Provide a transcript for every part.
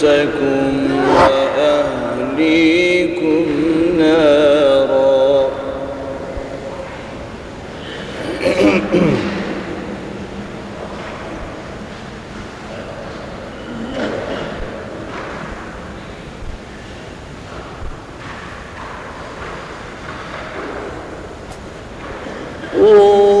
أنفسكم وأهليكم نارا قوا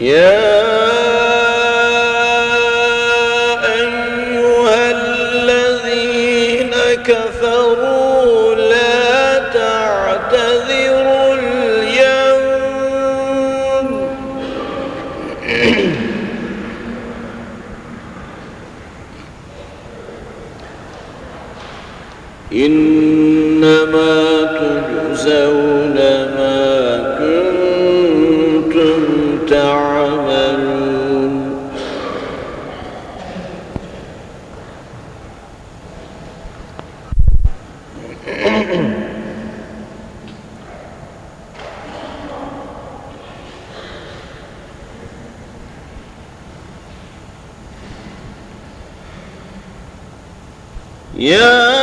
يا أيها الذين كفروا لا تعتذروا اليوم. إنما يا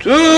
two.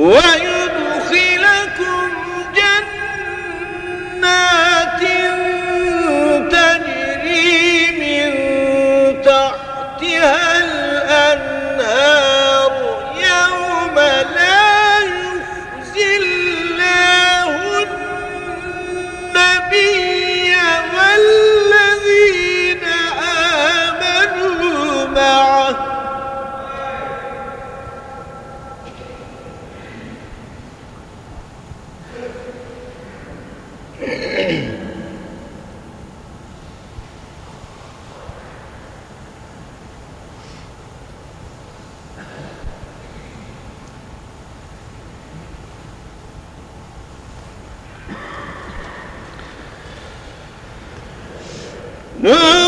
ويدخلكم No!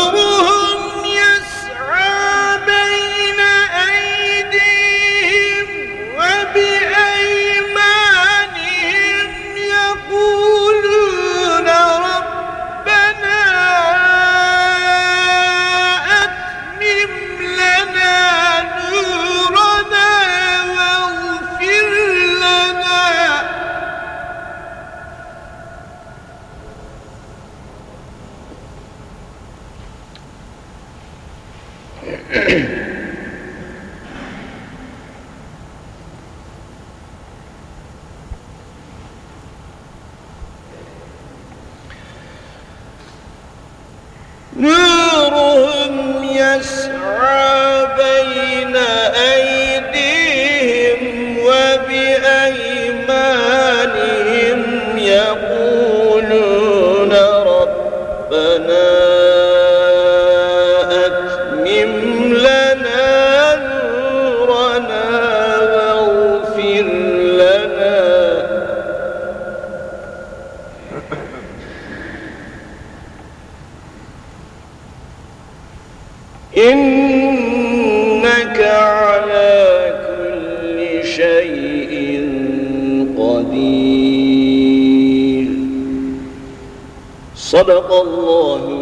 صدق الله